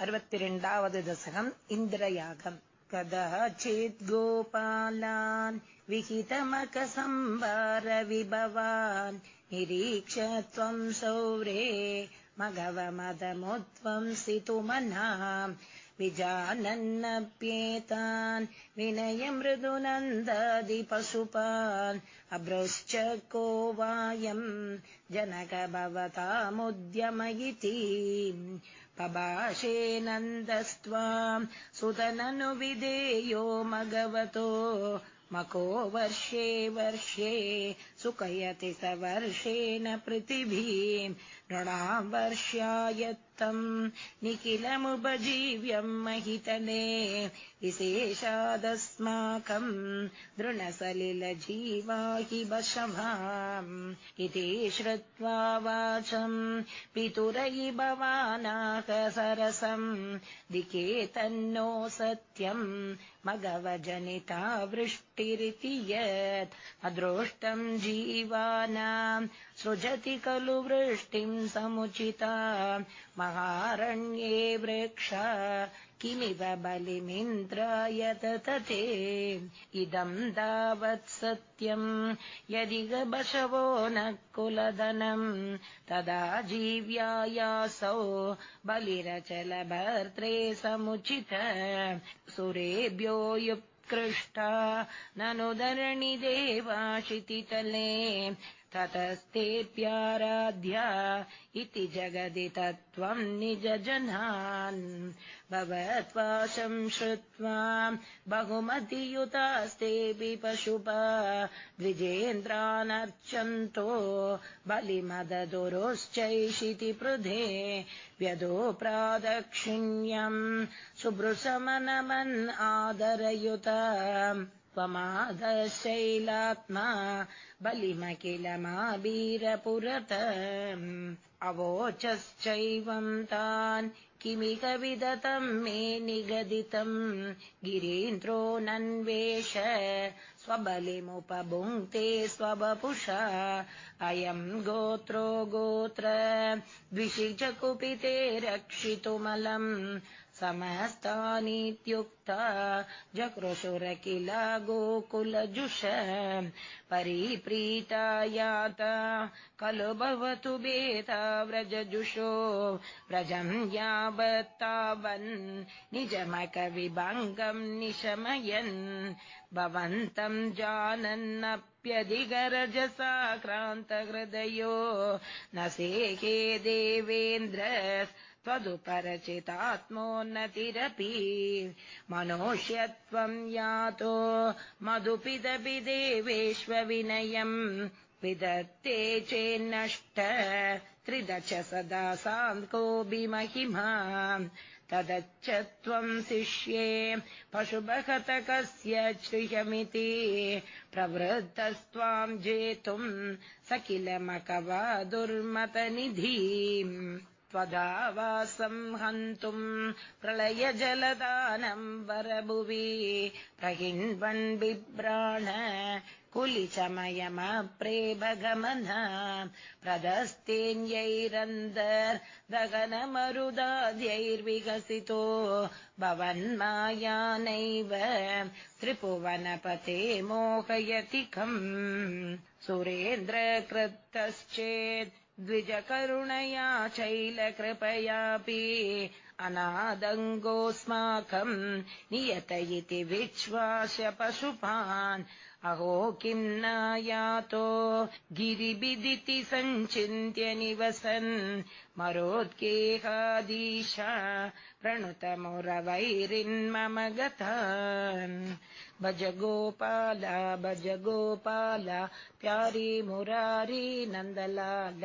अरवतिरण्डावद् दशकम् इन्द्रयागम्। कदः चेत् गोपालान् विहितमकसंवारविभवान्। निरीक्ष त्वम् सौरे मघवमदमुत्वम् सितुमना विजानन्नप्येतान् विनय मृदुनन्दादिपशुपान् अभ्रश्च को वायम् जनक भवतामुद्यम इति पभाषे नन्दस्त्वाम् सुतननुविधेयो मघवतो मको वर्षे वर्षे सुकयति स वर्षेण पृथिवीम् नृणाम् निखिलमुपजीव्यम् महितने विशेषादस्माकम् दृढसलिलजीवा हि बशभाम् इति श्रुत्वा वाचम् पितुरयि भवानाक सरसम् दिके तन्नो सत्यम् मघवजनिता वृष्टिरिति यत् अदृष्टम् जीवानाम् सृजति खलु वृष्टिम् समुचिता महारण्ये वृक्षा किमिव बलिमिन्द्रायत तते? इदम् तावत् सत्यम् यदि बशवो न कुलधनम् तदा जीव्यायासौ बलिरचलभर्त्रे समुचित। सुरेभ्यो युत्कृष्टा ननु धरणि देवाशितितले ततस्तेऽप्याराध्या इति जगदि तत्त्वम् भवत्वाशम् श्रुत्वा बहुमतियुतास्तेऽपि पशुपा द्विजेन्द्रानर्चन्तो बलिमददुरुश्चैषिति पृधे व्यदो प्रादक्षिण्यम् सुभृशमनमन् आदरयुत त्वमादशैलात्मा बलिमखिलमाबीरपुरत अवोचश्चैवम् तान् किमिह विदतम् मे निगदितम् गिरीन्द्रो नन्वेष स्वबलिमुपभुङ्क्ते स्वबपुषा। अयम् गोत्रो गोत्र द्विषि च कुपिते रक्षितुमलम् समस्तानीत्युक्ता जकृशुर किल गोकुलजुष। परिप्रीता याता खलु भवतु बेता व्रजजुषो। व्रजम् यावत्तावन् निजमकविभङ्गम् निशमयन् भवन्तम् जानन्नप्यधिगरजसा क्रान्तहृदयो न सेहे देवेन्द्र त्वदुपरचितात्मोन्नतिरपि मनोष्यत्वम् यातो मधुपिदपि देवेष्वविनयम् विदत्ते चेन्नष्ट त्रिदश सदा सान्कोऽपि महिमा तदच्च त्वम् शिष्ये पशुभगतकस्य श्रियमिति। प्रवृत्तस्त्वाम् जेतुम् स किल मकवा दुर्मतनिधिम् त्वदावासम् हन्तुम् प्रलय जलदानम् वरभुवि। प्रहिन्वन् बिभ्राण कुलिचमयमप्रेभगमन प्रदस्तेन्यैरन्दर्दगनमरुदाद्यैर्विकसितो भवन्मायानैव त्रिपुवनपते मोहयतिकम्। सुरेन्द्रकृतश्चेत् द्विजकरुणया चैलकृपयापि अनादङ्गोऽस्माकम् नियत इति विश्वास पशुपान् अहो किम् नायातो? गिरिबिदिति सञ्चिन्त्य निवसन् मरोद्गेहादीशा प्रणुतमुरवैरिन्मम गतान्। भज गोपाल भज गोपाल प्यारी मुरारी नन्दलाल